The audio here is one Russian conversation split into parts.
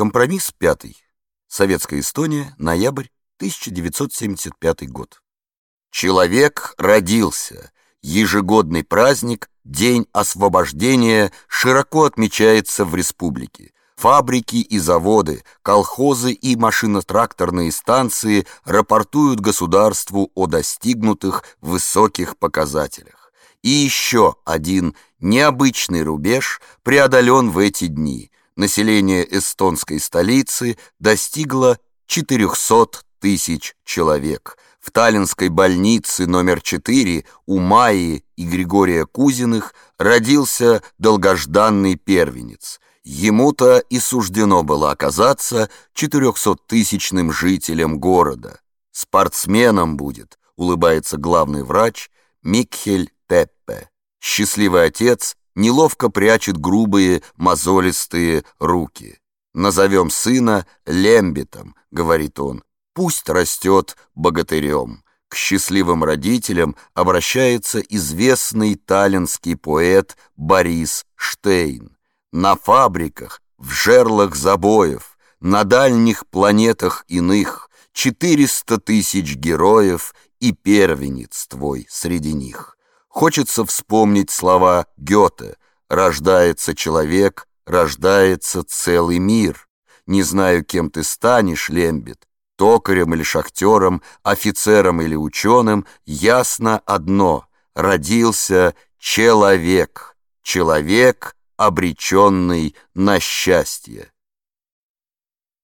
Компромисс пятый. Советская Эстония, ноябрь 1975 год. Человек родился. Ежегодный праздник, День освобождения, широко отмечается в республике. Фабрики и заводы, колхозы и машино-тракторные станции рапортуют государству о достигнутых высоких показателях. И еще один необычный рубеж преодолен в эти дни. Население эстонской столицы достигло 400 тысяч человек. В Таллинской больнице номер 4 у Майи и Григория Кузиных родился долгожданный первенец – Ему-то и суждено было оказаться четырехсоттысячным жителем города. Спортсменом будет, улыбается главный врач Микхель Теппе. Счастливый отец неловко прячет грубые мозолистые руки. «Назовем сына Лембитом», — говорит он, — «пусть растет богатырем». К счастливым родителям обращается известный таллинский поэт Борис Штейн на фабриках, в жерлах забоев, на дальних планетах иных, четыреста тысяч героев и первенец твой среди них. Хочется вспомнить слова Гёте «Рождается человек, рождается целый мир». Не знаю, кем ты станешь, Лембит, токарем или шахтером, офицером или ученым, ясно одно — родился человек. Человек — обреченный на счастье.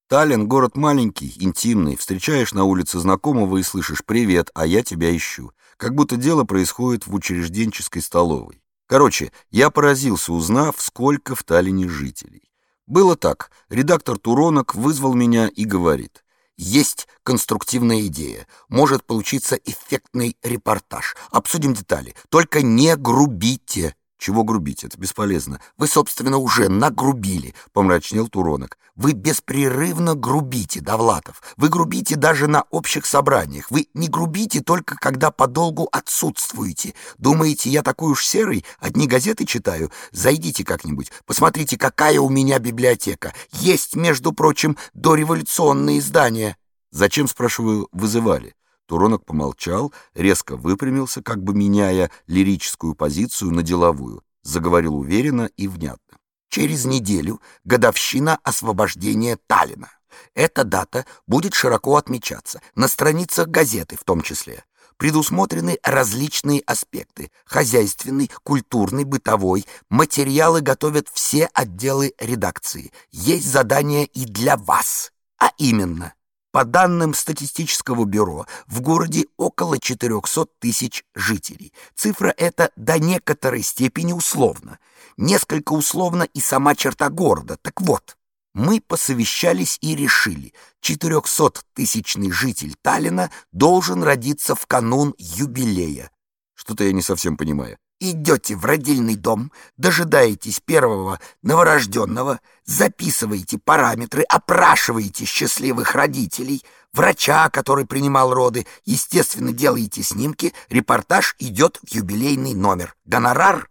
Таллин — город маленький, интимный. Встречаешь на улице знакомого и слышишь «Привет, а я тебя ищу». Как будто дело происходит в учрежденческой столовой. Короче, я поразился, узнав, сколько в Таллине жителей. Было так. Редактор Туронок вызвал меня и говорит. Есть конструктивная идея. Может получиться эффектный репортаж. Обсудим детали. Только не грубите. Чего грубить? Это бесполезно. Вы, собственно, уже нагрубили, помрачнел Туронок. Вы беспрерывно грубите, Довлатов. Вы грубите даже на общих собраниях. Вы не грубите только когда подолгу отсутствуете. Думаете, я такой уж серый? Одни газеты читаю? Зайдите как-нибудь. Посмотрите, какая у меня библиотека. Есть, между прочим, дореволюционные издания. Зачем, спрашиваю, вызывали? Туронок помолчал, резко выпрямился, как бы меняя лирическую позицию на деловую, заговорил уверенно и внятно. «Через неделю годовщина освобождения Таллина. Эта дата будет широко отмечаться, на страницах газеты в том числе. Предусмотрены различные аспекты – хозяйственный, культурный, бытовой. Материалы готовят все отделы редакции. Есть задание и для вас. А именно, по данным статистического бюро, в городе около 400 тысяч жителей. Цифра эта до некоторой степени условна. Несколько условна и сама черта города. Так вот, мы посовещались и решили, 400-тысячный житель Таллина должен родиться в канун юбилея. Что-то я не совсем понимаю идете в родильный дом, дожидаетесь первого новорожденного, записываете параметры, опрашиваете счастливых родителей, врача, который принимал роды, естественно, делаете снимки, репортаж идет в юбилейный номер. Гонорар,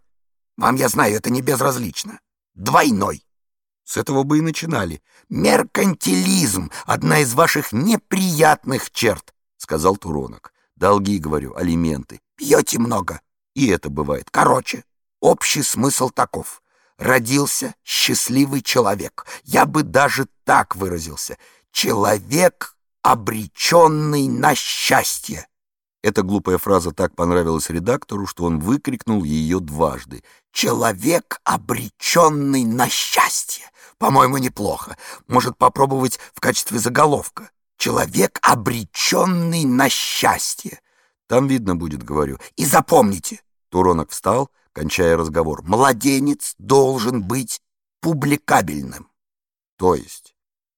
вам, я знаю, это не безразлично, двойной. С этого бы и начинали. Меркантилизм — одна из ваших неприятных черт, — сказал Туронок. Долги, говорю, алименты. Пьете много, и это бывает. Короче, общий смысл таков. Родился счастливый человек. Я бы даже так выразился. Человек, обреченный на счастье. Эта глупая фраза так понравилась редактору, что он выкрикнул ее дважды. «Человек, обреченный на счастье!» По-моему, неплохо. Может попробовать в качестве заголовка. «Человек, обреченный на счастье!» Там видно будет, говорю. И запомните, Туронок встал, кончая разговор. «Младенец должен быть публикабельным». «То есть?»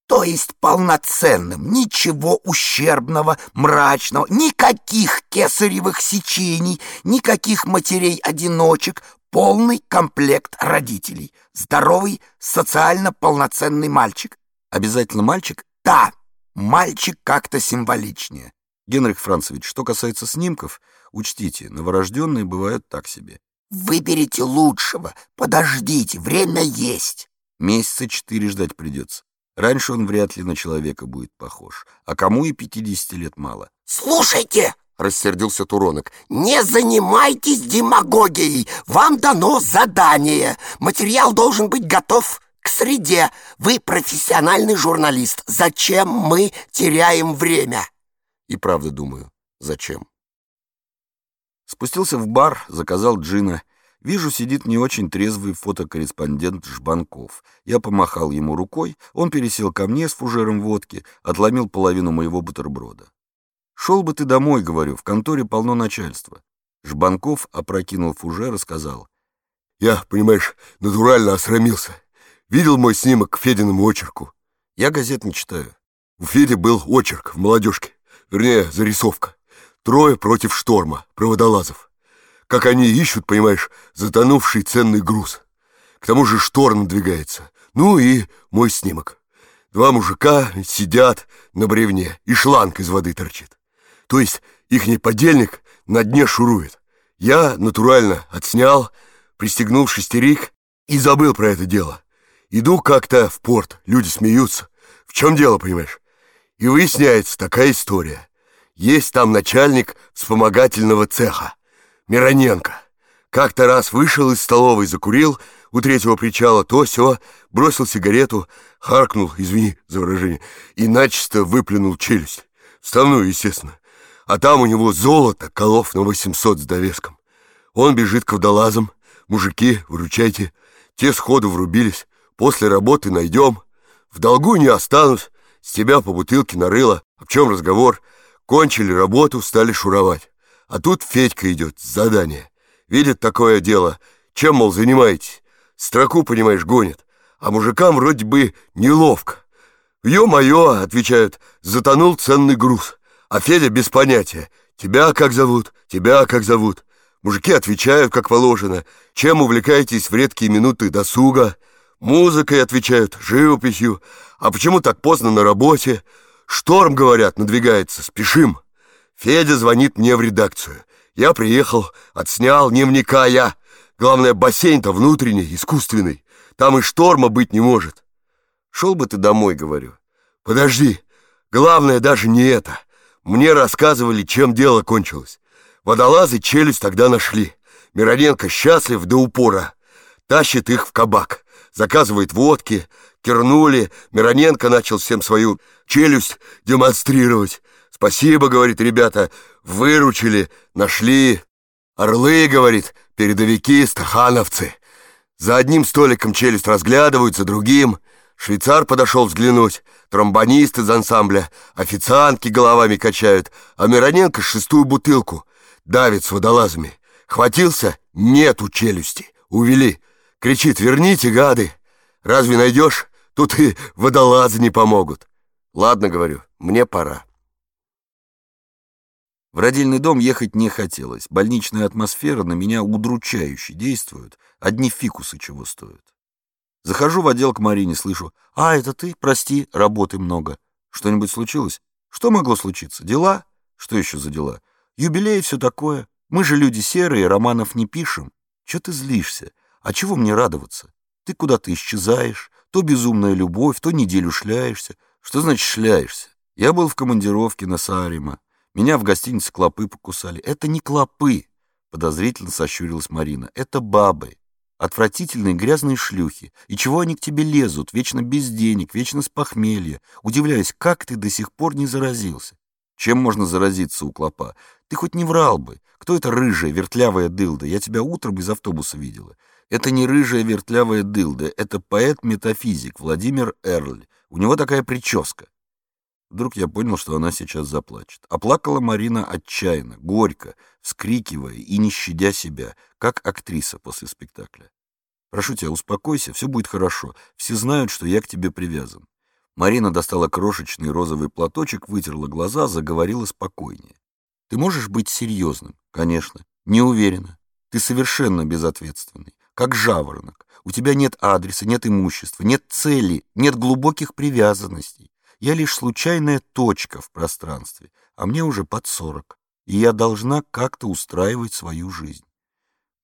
«То есть полноценным, ничего ущербного, мрачного, никаких кесаревых сечений, никаких матерей-одиночек, полный комплект родителей, здоровый, социально полноценный мальчик». «Обязательно мальчик?» «Да, мальчик как-то символичнее». «Генрих Францевич, что касается снимков...» Учтите, новорожденные бывают так себе. Выберите лучшего. Подождите, время есть. Месяца четыре ждать придется. Раньше он вряд ли на человека будет похож. А кому и 50 лет мало. «Слушайте!» — рассердился Туронок. «Не занимайтесь демагогией! Вам дано задание! Материал должен быть готов к среде! Вы профессиональный журналист! Зачем мы теряем время?» И правда думаю, зачем? Спустился в бар, заказал джина. Вижу, сидит не очень трезвый фотокорреспондент Жбанков. Я помахал ему рукой, он пересел ко мне с фужером водки, отломил половину моего бутерброда. «Шел бы ты домой», — говорю, — «в конторе полно начальства». Жбанков опрокинул фужер и сказал. «Я, понимаешь, натурально осрамился. Видел мой снимок к Фединому очерку?» «Я газет не читаю». У Феди был очерк в молодежке, вернее, зарисовка. Трое против шторма, проводолазов. Как они ищут, понимаешь, затонувший ценный груз. К тому же шторм надвигается. Ну и мой снимок. Два мужика сидят на бревне, и шланг из воды торчит. То есть ихний подельник на дне шурует. Я натурально отснял, пристегнул шестерик и забыл про это дело. Иду как-то в порт, люди смеются. В чем дело, понимаешь? И выясняется такая история. Есть там начальник вспомогательного цеха, Мироненко. Как-то раз вышел из столовой, закурил у третьего причала, то все, бросил сигарету, харкнул, извини за выражение, и начисто выплюнул челюсть. Вставную, естественно. А там у него золото, колов на 800 с довеском. Он бежит к водолазам. Мужики, выручайте. Те сходу врубились. После работы найдем. В долгу не останусь. С тебя по бутылке нарыло. В чем разговор? Кончили работу, стали шуровать. А тут Федька идет с задания. Видит такое дело. Чем, мол, занимаетесь? Строку, понимаешь, гонит. А мужикам вроде бы неловко. «Ё-моё», — отвечают, — «затонул ценный груз». А Федя без понятия. «Тебя как зовут? Тебя как зовут?» Мужики отвечают, как положено. «Чем увлекаетесь в редкие минуты досуга?» Музыкой отвечают, живописью. «А почему так поздно на работе?» Шторм, говорят, надвигается, спешим. Федя звонит мне в редакцию. Я приехал, отснял, не вникая. Главное, бассейн-то внутренний, искусственный. Там и шторма быть не может. Шел бы ты домой, говорю. Подожди, главное даже не это. Мне рассказывали, чем дело кончилось. Водолазы челюсть тогда нашли. Мироненко счастлив до упора. Тащит их в кабак. Заказывает водки. Кернули. Мироненко начал всем свою челюсть демонстрировать. «Спасибо», — говорит, ребята, — «выручили, нашли». «Орлы», — говорит, — «передовики, стахановцы». За одним столиком челюсть разглядывают, за другим. Швейцар подошел взглянуть, тромбонист из ансамбля, официантки головами качают, а Мироненко шестую бутылку давит с водолазами. Хватился? Нету челюсти. Увели. Кричит, верните, гады. Разве найдешь? Тут и водолазы не помогут. Ладно, говорю, мне пора. В родильный дом ехать не хотелось. Больничная атмосфера на меня удручающе действует. Одни фикусы чего стоят. Захожу в отдел к Марине, слышу. «А, это ты? Прости, работы много. Что-нибудь случилось? Что могло случиться? Дела? Что еще за дела? Юбилей и все такое. Мы же люди серые, романов не пишем. Че ты злишься? А чего мне радоваться? Ты куда-то исчезаешь, то безумная любовь, то неделю шляешься. Что значит шляешься? Я был в командировке на Саарима. Меня в гостинице клопы покусали. Это не клопы, подозрительно сощурилась Марина. Это бабы. Отвратительные грязные шлюхи. И чего они к тебе лезут? Вечно без денег, вечно с похмелья. Удивляюсь, как ты до сих пор не заразился? Чем можно заразиться у клопа? Ты хоть не врал бы. Кто это рыжая, вертлявая дылда? Я тебя утром из автобуса видела. Это не рыжая, вертлявая дылда. Это поэт-метафизик Владимир Эрль. У него такая прическа. Вдруг я понял, что она сейчас заплачет. А Марина отчаянно, горько, вскрикивая и не щадя себя, как актриса после спектакля. «Прошу тебя, успокойся, все будет хорошо. Все знают, что я к тебе привязан». Марина достала крошечный розовый платочек, вытерла глаза, заговорила спокойнее. «Ты можешь быть серьезным?» «Конечно. Не уверена. Ты совершенно безответственный, как жаворонок. У тебя нет адреса, нет имущества, нет цели, нет глубоких привязанностей. Я лишь случайная точка в пространстве, а мне уже под сорок, и я должна как-то устраивать свою жизнь.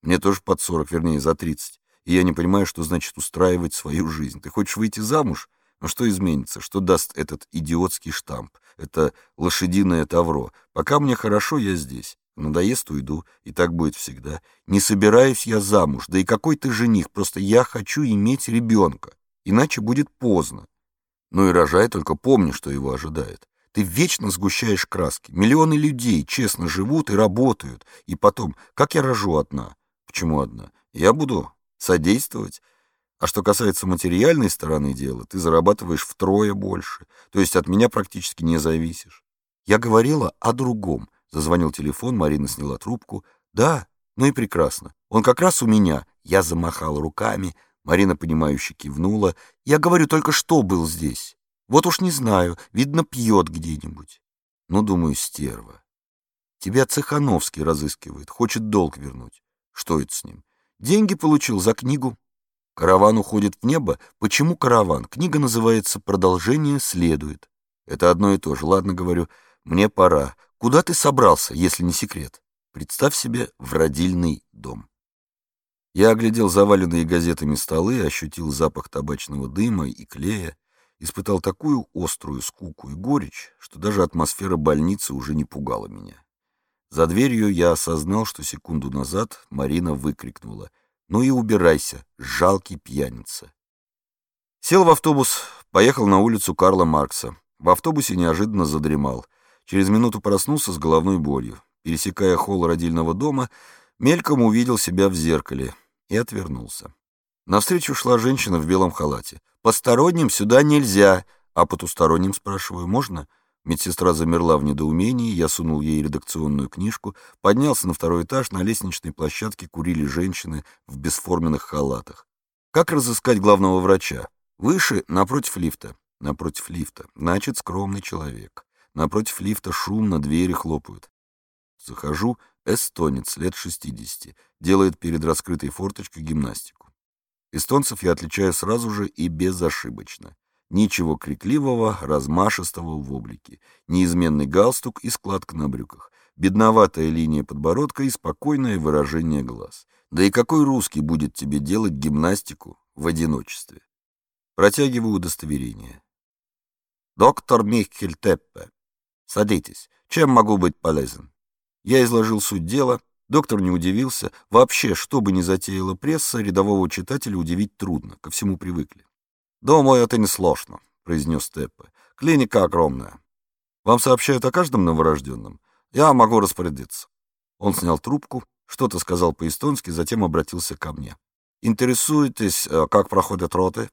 Мне тоже под сорок, вернее, за тридцать, и я не понимаю, что значит устраивать свою жизнь. Ты хочешь выйти замуж? Но что изменится? Что даст этот идиотский штамп? Это лошадиное тавро. Пока мне хорошо, я здесь. Надоест, уйду, и так будет всегда. Не собираюсь я замуж, да и какой ты жених, просто я хочу иметь ребенка, иначе будет поздно. Ну и рожай, только помни, что его ожидает. Ты вечно сгущаешь краски. Миллионы людей честно живут и работают. И потом, как я рожу одна? Почему одна? Я буду содействовать. А что касается материальной стороны дела, ты зарабатываешь втрое больше. То есть от меня практически не зависишь. Я говорила о другом. Зазвонил телефон, Марина сняла трубку. «Да, ну и прекрасно. Он как раз у меня». Я замахал руками. Марина, понимающе кивнула. «Я говорю, только что был здесь. Вот уж не знаю, видно, пьет где-нибудь». Ну, думаю, стерва. Тебя Цехановский разыскивает, хочет долг вернуть. Что это с ним? Деньги получил за книгу. Караван уходит в небо. Почему караван? Книга называется «Продолжение следует». Это одно и то же. Ладно, говорю, мне пора. Куда ты собрался, если не секрет? Представь себе в родильный дом. Я оглядел заваленные газетами столы, ощутил запах табачного дыма и клея, испытал такую острую скуку и горечь, что даже атмосфера больницы уже не пугала меня. За дверью я осознал, что секунду назад Марина выкрикнула «Ну и убирайся, жалкий пьяница!» Сел в автобус, поехал на улицу Карла Маркса. В автобусе неожиданно задремал — Через минуту проснулся с головной болью. Пересекая холл родильного дома, мельком увидел себя в зеркале и отвернулся. Навстречу шла женщина в белом халате. «Посторонним сюда нельзя!» «А потусторонним, спрашиваю, можно?» Медсестра замерла в недоумении, я сунул ей редакционную книжку, поднялся на второй этаж, на лестничной площадке курили женщины в бесформенных халатах. Как разыскать главного врача? Выше, напротив лифта. Напротив лифта. Значит, скромный человек. Напротив лифта шумно, двери хлопают. Захожу, эстонец, лет 60, делает перед раскрытой форточкой гимнастику. Эстонцев я отличаю сразу же и безошибочно. Ничего крикливого, размашистого в облике, неизменный галстук и складка на брюках, бедноватая линия подбородка и спокойное выражение глаз. Да и какой русский будет тебе делать гимнастику в одиночестве? Протягиваю удостоверение. Доктор Михель Теппе, Садитесь. Чем могу быть полезен? Я изложил суть дела. Доктор не удивился. Вообще, что бы ни затеяла пресса, рядового читателя удивить трудно. Ко всему привыкли. «Думаю, это несложно», — произнес Теппе. «Клиника огромная. Вам сообщают о каждом новорожденном? Я могу распорядиться». Он снял трубку, что-то сказал по-эстонски, затем обратился ко мне. «Интересуетесь, э, как проходят роты?»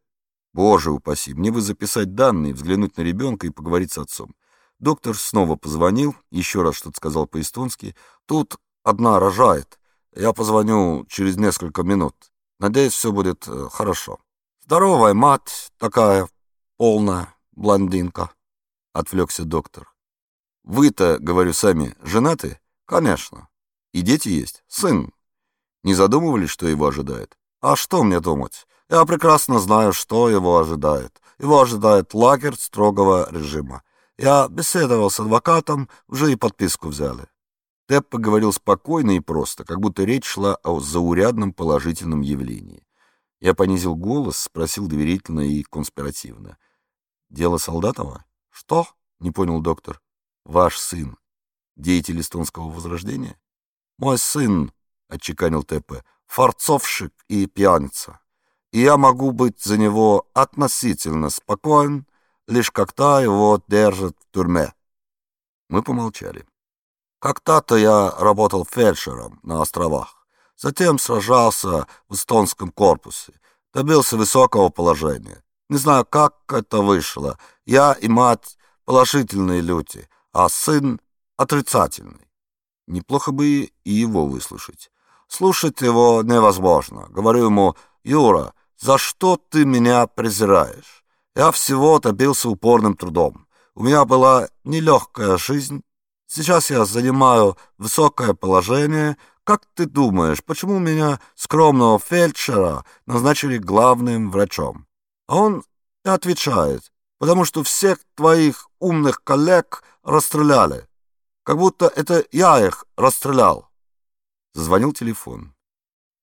«Боже упаси, мне бы записать данные, взглянуть на ребенка и поговорить с отцом. Доктор снова позвонил, еще раз что-то сказал по-эстонски. «Тут одна рожает. Я позвоню через несколько минут. Надеюсь, все будет э, хорошо». «Здоровая мать такая, полная блондинка», — отвлекся доктор. «Вы-то, говорю сами, женаты?» «Конечно. И дети есть? Сын. Не задумывались, что его ожидает?» «А что мне думать? Я прекрасно знаю, что его ожидает. Его ожидает лагерь строгого режима. Я беседовал с адвокатом, уже и подписку взяли. Тэп поговорил спокойно и просто, как будто речь шла о заурядном положительном явлении. Я понизил голос, спросил доверительно и конспиративно. «Дело Солдатова?» «Что?» — не понял доктор. «Ваш сын. Деятель эстонского возрождения?» «Мой сын», — отчеканил Тэппе, — «форцовщик и пьяница. И я могу быть за него относительно спокоен, лишь когда его держат в тюрьме. Мы помолчали. Когда-то я работал фельдшером на островах, затем сражался в эстонском корпусе, добился высокого положения. Не знаю, как это вышло. Я и мать положительные люди, а сын отрицательный. Неплохо бы и его выслушать. Слушать его невозможно. Говорю ему, Юра, за что ты меня презираешь? Я всего добился упорным трудом. У меня была нелегкая жизнь. Сейчас я занимаю высокое положение. Как ты думаешь, почему меня, скромного фельдшера, назначили главным врачом? А он отвечает, потому что всех твоих умных коллег расстреляли. Как будто это я их расстрелял. Зазвонил телефон.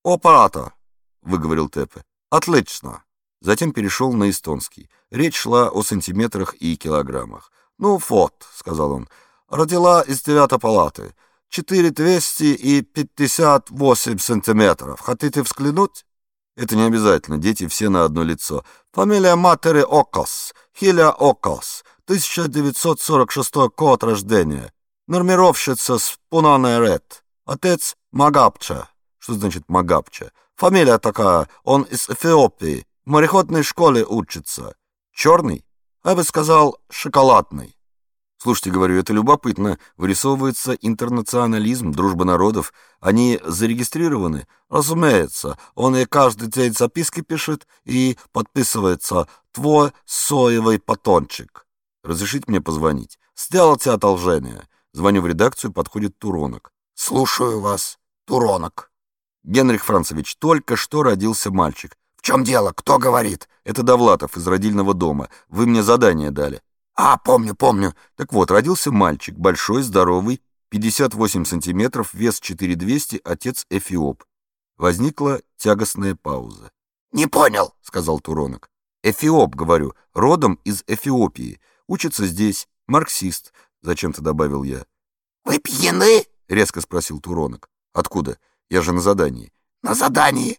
«О, аппарата!» — выговорил Тепе. «Отлично!» Затем перешел на эстонский. Речь шла о сантиметрах и килограммах. «Ну вот», — сказал он, — «родила из девятой палаты. 4258 сантиметров. Хотите взглянуть?» «Это не обязательно, дети все на одно лицо. Фамилия матери Окос, Хиля Окос, 1946 год рождения. Нормировщица с Пунаной Ред. Отец Магапча. Что значит Магапча? Фамилия такая, он из Эфиопии. В мореходной школе учится. Черный? Я бы сказал, шоколадный. Слушайте, говорю, это любопытно. Вырисовывается интернационализм, дружба народов. Они зарегистрированы? Разумеется. Он и каждый день записки пишет и подписывается «Твой соевый батончик». Разрешите мне позвонить? Сделайте одолжение. Звоню в редакцию, подходит Туронок. Слушаю вас, Туронок. Генрих Францевич, только что родился мальчик. В чем дело? Кто говорит? Это Довлатов из родильного дома. Вы мне задание дали. А, помню, помню. Так вот, родился мальчик, большой, здоровый, 58 сантиметров, вес 4200, отец Эфиоп. Возникла тягостная пауза. «Не понял», — сказал Туронок. «Эфиоп, говорю, родом из Эфиопии. Учится здесь, марксист», — зачем-то добавил я. «Вы пьяны?» — резко спросил Туронок. «Откуда? Я же на задании». «На задании?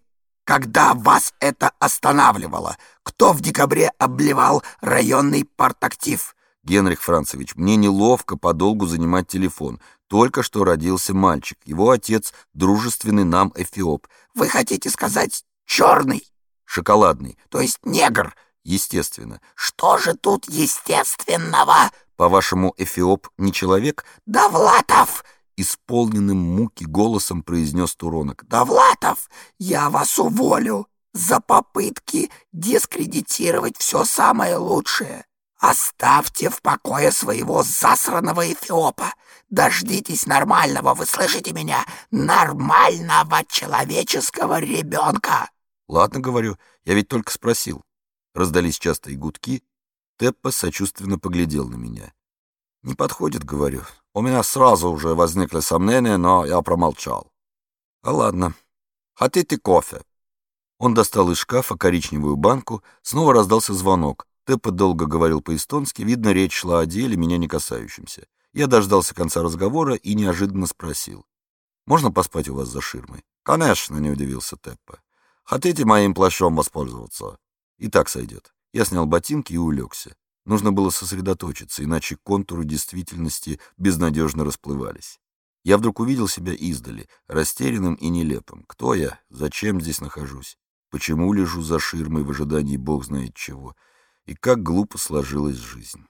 Когда вас это останавливало? Кто в декабре обливал районный партактив? Генрих Францевич, мне неловко подолгу занимать телефон. Только что родился мальчик. Его отец — дружественный нам эфиоп. Вы хотите сказать черный? Шоколадный. То есть негр? Естественно. Что же тут естественного? По-вашему, эфиоп не человек? Довлатов! Исполненным муки голосом произнес Туронок. «Довлатов, я вас уволю за попытки дискредитировать все самое лучшее. Оставьте в покое своего засранного эфиопа. Дождитесь нормального, вы слышите меня, нормального человеческого ребенка». «Ладно, — говорю, — я ведь только спросил». Раздались частые гудки. Теппа сочувственно поглядел на меня. «Не подходит, — говорю. У меня сразу уже возникли сомнения, но я промолчал. А ладно. Хотите кофе?» Он достал из шкафа коричневую банку, снова раздался звонок. Теппа долго говорил по-эстонски, видно, речь шла о деле, меня не касающемся. Я дождался конца разговора и неожиданно спросил. «Можно поспать у вас за ширмой?» «Конечно», — не удивился Теппа. «Хотите моим плащом воспользоваться?» «И так сойдет». Я снял ботинки и улегся. Нужно было сосредоточиться, иначе контуры действительности безнадежно расплывались. Я вдруг увидел себя издали, растерянным и нелепым. Кто я? Зачем здесь нахожусь? Почему лежу за ширмой в ожидании бог знает чего? И как глупо сложилась жизнь.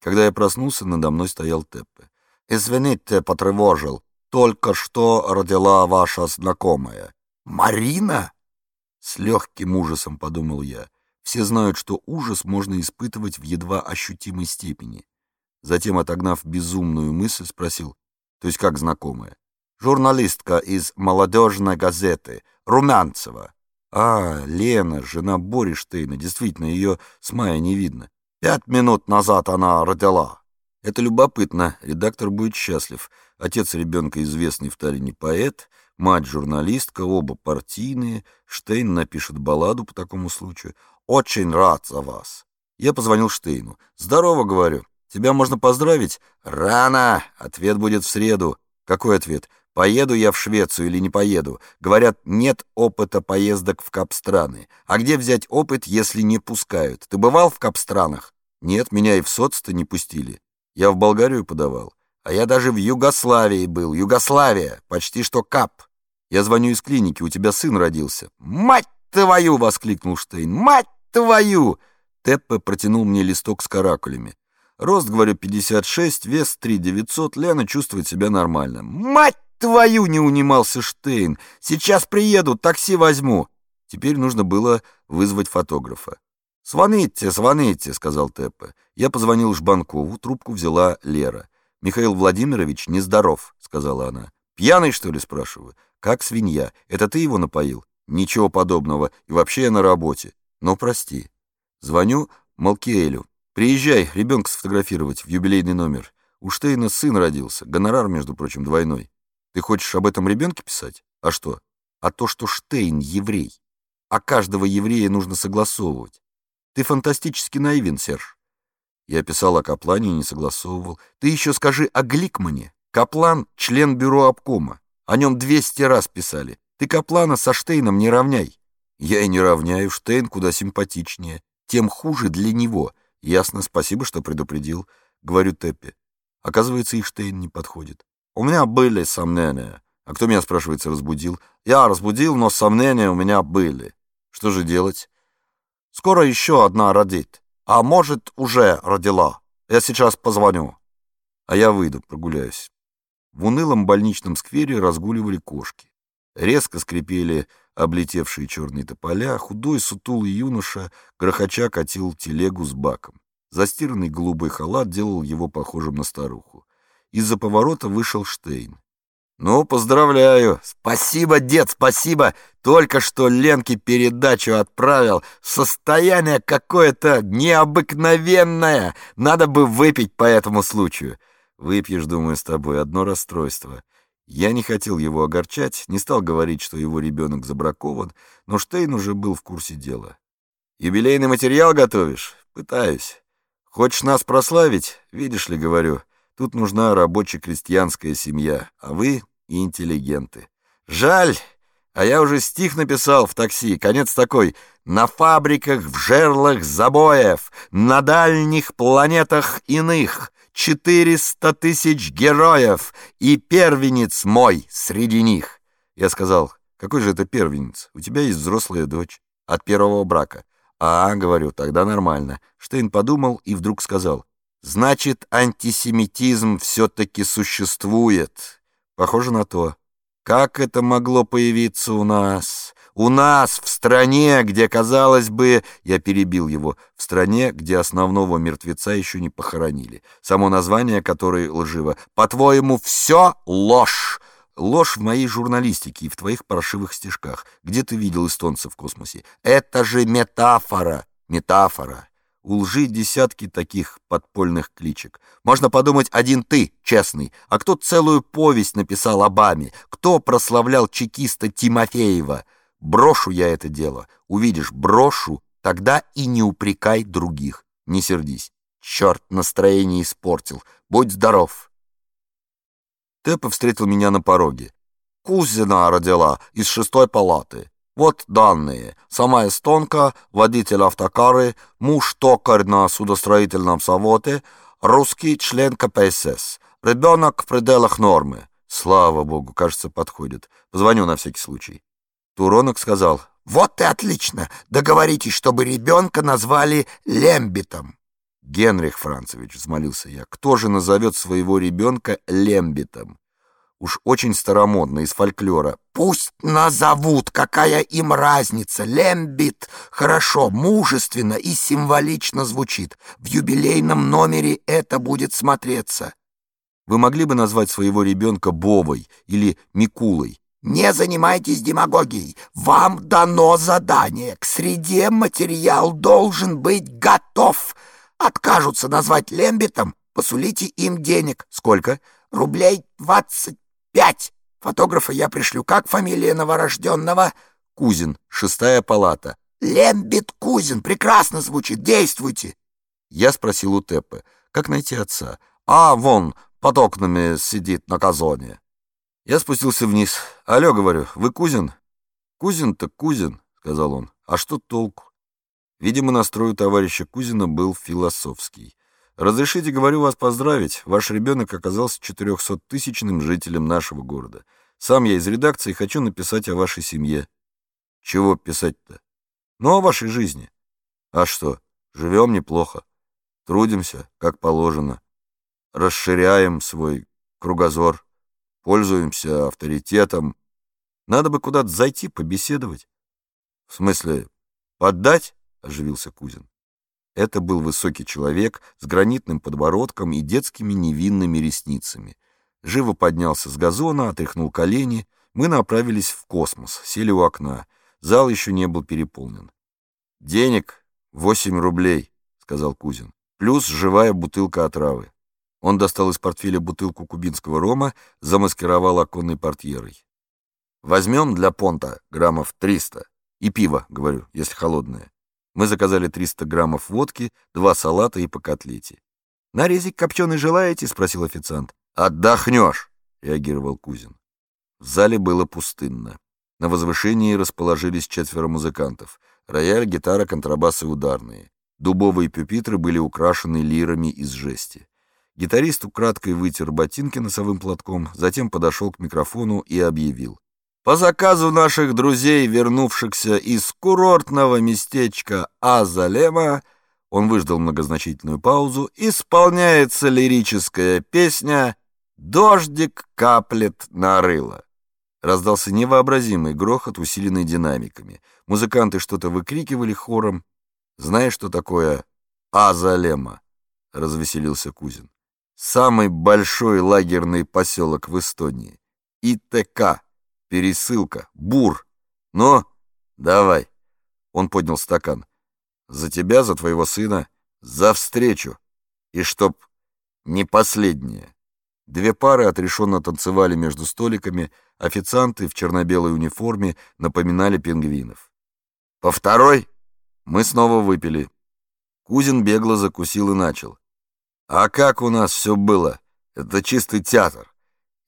Когда я проснулся, надо мной стоял Теппе. «Извините, потревожил. Только что родила ваша знакомая». «Марина?» С легким ужасом подумал я. Все знают, что ужас можно испытывать в едва ощутимой степени. Затем, отогнав безумную мысль, спросил, то есть как знакомая? Журналистка из молодежной газеты, Румянцева. А, Лена, жена Бориштейна, действительно, ее с мая не видно. Пять минут назад она родила. Это любопытно, редактор будет счастлив. Отец ребенка известный в Таллине поэт, мать журналистка, оба партийные. Штейн напишет балладу по такому случаю. Очень рад за вас. Я позвонил Штейну. Здорово, говорю. Тебя можно поздравить? Рано. Ответ будет в среду. Какой ответ? Поеду я в Швецию или не поеду? Говорят, нет опыта поездок в капстраны. А где взять опыт, если не пускают? Ты бывал в капстранах? Нет, меня и в соцто не пустили. Я в Болгарию подавал. А я даже в Югославии был. Югославия. Почти что кап. Я звоню из клиники, у тебя сын родился. Мать твою! — воскликнул Штейн. Мать твою!» Теппе протянул мне листок с каракулями. Рост, говорю, 56, вес 3 900, Лена чувствует себя нормально. «Мать твою!» — не унимался Штейн. «Сейчас приеду, такси возьму». Теперь нужно было вызвать фотографа. «Звоните, звоните», — сказал Теппе. Я позвонил Жбанкову, трубку взяла Лера. «Михаил Владимирович нездоров», — сказала она. «Пьяный, что ли?» — спрашиваю. «Как свинья. Это ты его напоил?» «Ничего подобного. И вообще я на работе. Но прости. Звоню Малкиэлю. Приезжай, ребенка сфотографировать в юбилейный номер. У Штейна сын родился, гонорар, между прочим, двойной. Ты хочешь об этом ребенке писать? А что? А то, что Штейн еврей. А каждого еврея нужно согласовывать. Ты фантастически наивен, Серж. Я писал о Каплане и не согласовывал. Ты еще скажи о Гликмане. Каплан — член бюро обкома. О нем 200 раз писали. Ты Каплана со Штейном не равняй. Я и не равняю. Штейн куда симпатичнее. Тем хуже для него. Ясно, спасибо, что предупредил. Говорю Теппе. Оказывается, и Штейн не подходит. У меня были сомнения. А кто меня, спрашивается, разбудил? Я разбудил, но сомнения у меня были. Что же делать? Скоро еще одна родит. А может, уже родила. Я сейчас позвоню. А я выйду, прогуляюсь. В унылом больничном сквере разгуливали кошки. Резко скрипели облетевшие черные тополя, худой сутулый юноша грохоча катил телегу с баком. Застиранный голубой халат делал его похожим на старуху. Из-за поворота вышел Штейн. «Ну, поздравляю! Спасибо, дед, спасибо! Только что Ленке передачу отправил. Состояние какое-то необыкновенное! Надо бы выпить по этому случаю!» «Выпьешь, думаю, с тобой, одно расстройство». Я не хотел его огорчать, не стал говорить, что его ребенок забракован, но Штейн уже был в курсе дела. «Юбилейный материал готовишь?» «Пытаюсь. Хочешь нас прославить? Видишь ли, говорю, тут нужна рабоче-крестьянская семья, а вы — интеллигенты. Жаль, а я уже стих написал в такси, конец такой. На фабриках, в жерлах забоев, на дальних планетах иных четыреста тысяч героев, и первенец мой среди них. Я сказал, какой же это первенец? У тебя есть взрослая дочь от первого брака. «А, — говорю, — тогда нормально». Штейн подумал и вдруг сказал, «Значит, антисемитизм все-таки существует». Похоже на то. Как это могло появиться у нас? У нас, в стране, где, казалось бы, я перебил его, в стране, где основного мертвеца еще не похоронили. Само название которой лживо. По-твоему, все ложь. Ложь в моей журналистике и в твоих паршивых стишках. Где ты видел эстонца в космосе? Это же метафора, метафора. У лжи десятки таких подпольных кличек. Можно подумать, один ты, честный. А кто целую повесть написал об Аме? Кто прославлял чекиста Тимофеева? Брошу я это дело. Увидишь, брошу, тогда и не упрекай других. Не сердись. Черт, настроение испортил. Будь здоров. Тепа встретил меня на пороге. Кузина родила из шестой палаты. Вот данные. Сама эстонка, водитель автокары, муж токарь на судостроительном заводе, русский член КПСС. Ребенок в пределах нормы. Слава богу, кажется, подходит. Позвоню на всякий случай. Туронок сказал, «Вот и отлично! Договоритесь, чтобы ребенка назвали Лембитом». Генрих Францевич, взмолился я, кто же назовет своего ребенка Лембитом? Уж очень старомодно, из фольклора. Пусть назовут, какая им разница. Лембит хорошо, мужественно и символично звучит. В юбилейном номере это будет смотреться. Вы могли бы назвать своего ребенка Бовой или Микулой? Не занимайтесь демагогией. Вам дано задание. К среде материал должен быть готов откажутся назвать Лембитом, посулите им денег. Сколько? Рублей двадцать пять. Фотографа я пришлю. Как фамилия новорожденного? Кузин, шестая палата. Лембит Кузин, прекрасно звучит, действуйте. Я спросил у Теппы, как найти отца. А, вон, под окнами сидит на казоне. Я спустился вниз. Алло, говорю, вы Кузин? Кузин-то Кузин, сказал он. А что толку? Видимо, настрой у товарища Кузина был философский. «Разрешите, говорю, вас поздравить. Ваш ребенок оказался четырехсоттысячным жителем нашего города. Сам я из редакции хочу написать о вашей семье». «Чего писать-то?» «Ну, о вашей жизни». «А что, живем неплохо. Трудимся, как положено. Расширяем свой кругозор, пользуемся авторитетом. Надо бы куда-то зайти, побеседовать». «В смысле, поддать?» — оживился Кузин. Это был высокий человек с гранитным подбородком и детскими невинными ресницами. Живо поднялся с газона, отряхнул колени. Мы направились в космос, сели у окна. Зал еще не был переполнен. «Денег восемь рублей», — сказал Кузин, «плюс живая бутылка отравы». Он достал из портфеля бутылку кубинского рома, замаскировал оконной портьерой. «Возьмем для понта граммов триста. И пиво, говорю, если холодное. Мы заказали 300 граммов водки, два салата и по котлете. «Нарезик копченый желаете?» — спросил официант. «Отдохнешь!» — реагировал Кузин. В зале было пустынно. На возвышении расположились четверо музыкантов. Рояль, гитара, контрабас и ударные. Дубовые пюпитры были украшены лирами из жести. Гитарист украдкой вытер ботинки носовым платком, затем подошел к микрофону и объявил. По заказу наших друзей, вернувшихся из курортного местечка Азалема, он выждал многозначительную паузу, исполняется лирическая песня «Дождик каплет на рыло». Раздался невообразимый грохот, усиленный динамиками. Музыканты что-то выкрикивали хором. «Знаешь, что такое Азалема?» — развеселился Кузин. «Самый большой лагерный поселок в Эстонии. ИТК». Пересылка. Бур. Но, давай. Он поднял стакан. За тебя, за твоего сына, за встречу. И чтоб не последнее. Две пары отрешенно танцевали между столиками, официанты в черно-белой униформе напоминали пингвинов. По второй мы снова выпили. Кузин бегло закусил и начал. А как у нас все было? Это чистый театр.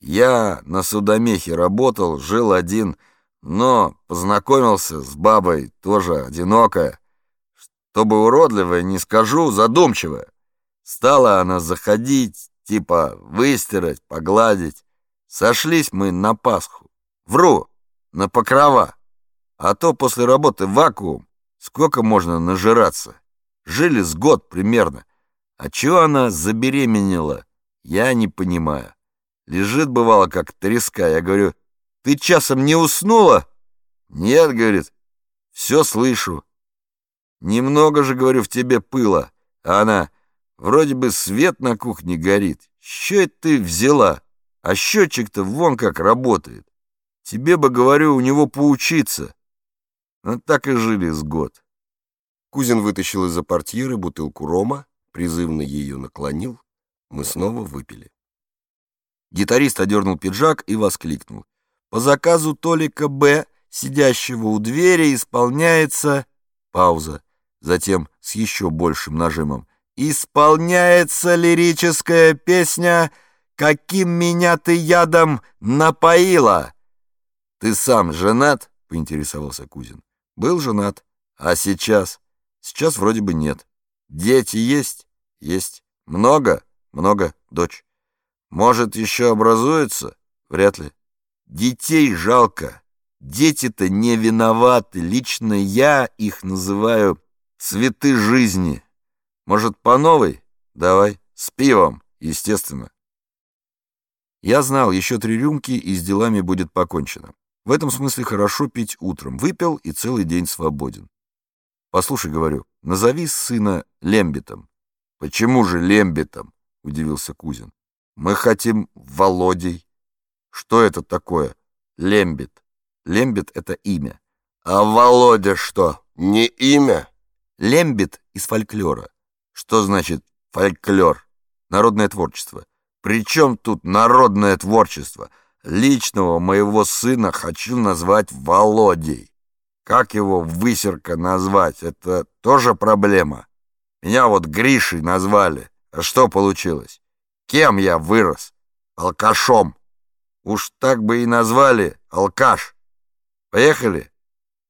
Я на судомехе работал, жил один, но познакомился с бабой, тоже одинокая. Чтобы уродливая, не скажу, задумчивая. Стала она заходить, типа выстирать, погладить. Сошлись мы на Пасху. Вру, на Покрова. А то после работы вакуум. Сколько можно нажираться? Жили с год примерно. А чего она забеременела, я не понимаю. Лежит, бывало, как треска. Я говорю, ты часом не уснула? Нет, говорит, все слышу. Немного же, говорю, в тебе пыла. А она, вроде бы свет на кухне горит. Что это ты взяла? А счетчик-то вон как работает. Тебе бы, говорю, у него поучиться. Ну, так и жили с год. Кузин вытащил из-за портьеры бутылку рома, призывно ее наклонил. Мы снова выпили. Гитарист одернул пиджак и воскликнул. По заказу Толика Б, сидящего у двери, исполняется... Пауза. Затем с еще большим нажимом. Исполняется лирическая песня «Каким меня ты ядом напоила?» «Ты сам женат?» — поинтересовался Кузин. «Был женат. А сейчас?» «Сейчас вроде бы нет. Дети есть?» «Есть. Много?» «Много, дочь». Может, еще образуется? Вряд ли. Детей жалко. Дети-то не виноваты. Лично я их называю цветы жизни. Может, по новой? Давай. С пивом, естественно. Я знал, еще три рюмки, и с делами будет покончено. В этом смысле хорошо пить утром. Выпил и целый день свободен. Послушай, говорю, назови сына Лембитом. Почему же Лембитом? Удивился Кузин. Мы хотим Володей. Что это такое? Лембит. Лембит — это имя. А Володя что, не имя? Лембит из фольклора. Что значит фольклор? Народное творчество. Причем тут народное творчество? Личного моего сына хочу назвать Володей. Как его высерка назвать? Это тоже проблема. Меня вот Гришей назвали. А что получилось? Кем я вырос? Алкашом. Уж так бы и назвали, алкаш. Поехали?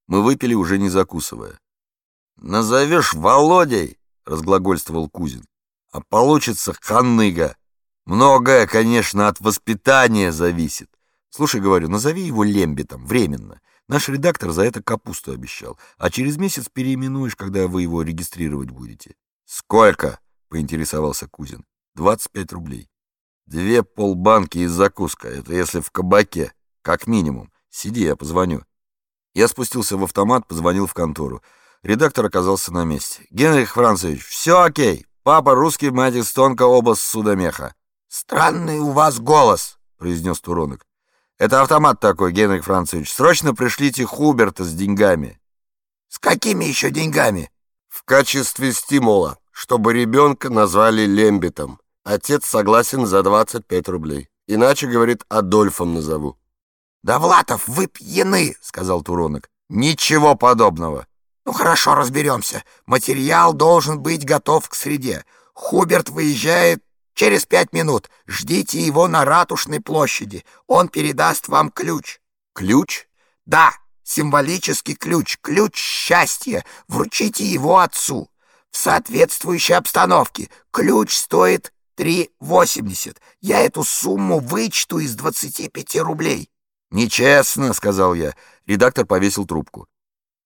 Мы выпили, уже не закусывая. Назовешь Володей, разглагольствовал Кузин, а получится ханыга. Многое, конечно, от воспитания зависит. Слушай, говорю, назови его Лембитом, временно. Наш редактор за это капусту обещал, а через месяц переименуешь, когда вы его регистрировать будете. Сколько? поинтересовался Кузин. 25 рублей. Две полбанки и закуска. Это если в кабаке. Как минимум. Сиди, я позвоню. Я спустился в автомат, позвонил в контору. Редактор оказался на месте. «Генрих Францевич, все окей. Папа русский, мать из тонкого область судомеха». «Странный у вас голос», — произнес Туронок. «Это автомат такой, Генрих Францевич. Срочно пришлите Хуберта с деньгами». «С какими еще деньгами?» «В качестве стимула, чтобы ребенка назвали Лембитом». Отец согласен за 25 рублей. Иначе, говорит, Адольфом назову. «Довлатов, вы пьяны!» — сказал Туронок. «Ничего подобного. Ну хорошо, разберемся. Материал должен быть готов к среде. Хуберт выезжает через пять минут. Ждите его на Ратушной площади. Он передаст вам ключ. Ключ? Да, символический ключ, ключ счастья. Вручите его отцу. В соответствующей обстановке ключ стоит 3,80. Я эту сумму вычту из 25 рублей. «Нечестно», — сказал я. Редактор повесил трубку.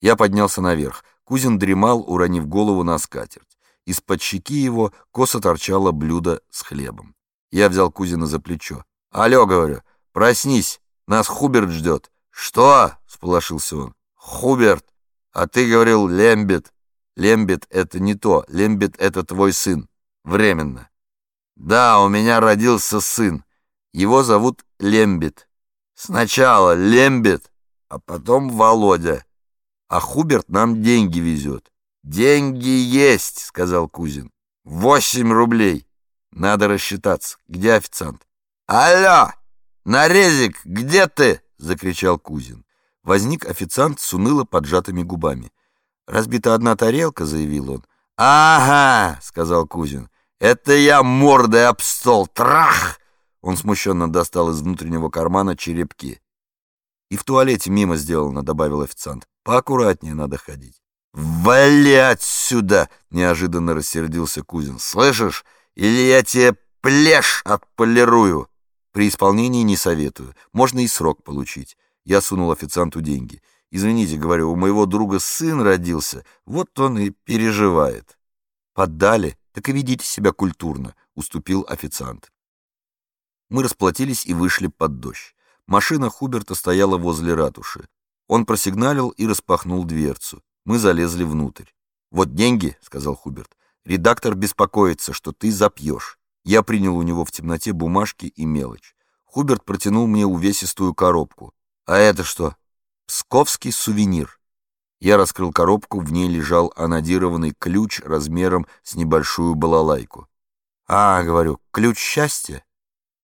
Я поднялся наверх. Кузин дремал, уронив голову на скатерть. Из-под щеки его косо торчало блюдо с хлебом. Я взял Кузина за плечо. «Алло», — говорю, — «проснись, нас Хуберт ждет». «Что?» — сполошился он. «Хуберт, а ты говорил Лембет». «Лембет — это не то, Лембет — это твой сын. Временно». «Да, у меня родился сын. Его зовут Лембет. Сначала Лембет, а потом Володя. А Хуберт нам деньги везет. «Деньги есть», — сказал Кузин. «Восемь рублей. Надо рассчитаться. Где официант?» «Алло! Нарезик, где ты?» — закричал Кузин. Возник официант с уныло поджатыми губами. «Разбита одна тарелка», — заявил он. «Ага», — сказал Кузин. «Это я мордой об стол. Трах!» Он смущенно достал из внутреннего кармана черепки. «И в туалете мимо сделано», — добавил официант. «Поаккуратнее надо ходить». «Вали отсюда!» — неожиданно рассердился Кузин. «Слышишь? Или я тебе плешь отполирую!» «При исполнении не советую. Можно и срок получить». Я сунул официанту деньги. «Извините, — говорю, — у моего друга сын родился, вот он и переживает». «Поддали? Так и ведите себя культурно», — уступил официант. Мы расплатились и вышли под дождь. Машина Хуберта стояла возле ратуши. Он просигналил и распахнул дверцу. Мы залезли внутрь. «Вот деньги», — сказал Хуберт. «Редактор беспокоится, что ты запьешь». Я принял у него в темноте бумажки и мелочь. Хуберт протянул мне увесистую коробку. «А это что?» «Псковский сувенир». Я раскрыл коробку, в ней лежал анодированный ключ размером с небольшую балалайку. «А, — говорю, — ключ счастья?»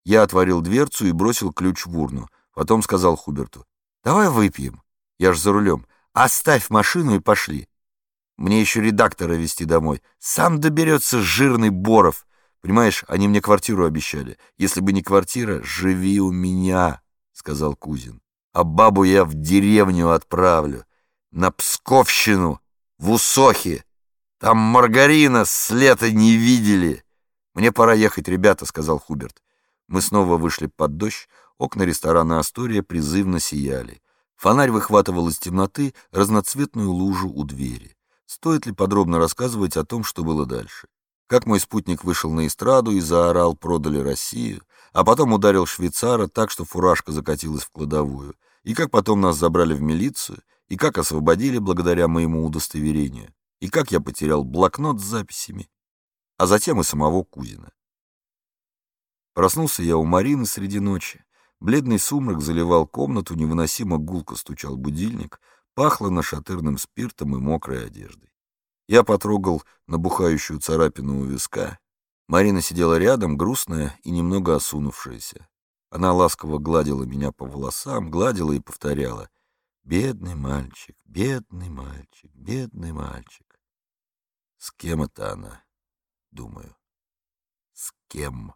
Я отворил дверцу и бросил ключ в урну. Потом сказал Хуберту, «Давай выпьем. Я ж за рулем. Оставь машину и пошли. Мне еще редактора везти домой. Сам доберется жирный Боров. Понимаешь, они мне квартиру обещали. Если бы не квартира, живи у меня, — сказал Кузин. А бабу я в деревню отправлю. На Псковщину, в Усохи. Там маргарина с лета не видели. Мне пора ехать, ребята, — сказал Хуберт. Мы снова вышли под дождь, окна ресторана «Астория» призывно сияли. Фонарь выхватывал из темноты разноцветную лужу у двери. Стоит ли подробно рассказывать о том, что было дальше? Как мой спутник вышел на эстраду и заорал «продали Россию», а потом ударил швейцара так, что фуражка закатилась в кладовую, и как потом нас забрали в милицию, и как освободили благодаря моему удостоверению, и как я потерял блокнот с записями, а затем и самого Кузина. Проснулся я у Марины среди ночи. Бледный сумрак заливал комнату, невыносимо гулко стучал будильник, пахло нашатырным спиртом и мокрой одеждой. Я потрогал набухающую царапину у виска. Марина сидела рядом, грустная и немного осунувшаяся. Она ласково гладила меня по волосам, гладила и повторяла «Бедный мальчик, бедный мальчик, бедный мальчик». С кем это она? Думаю. С кем?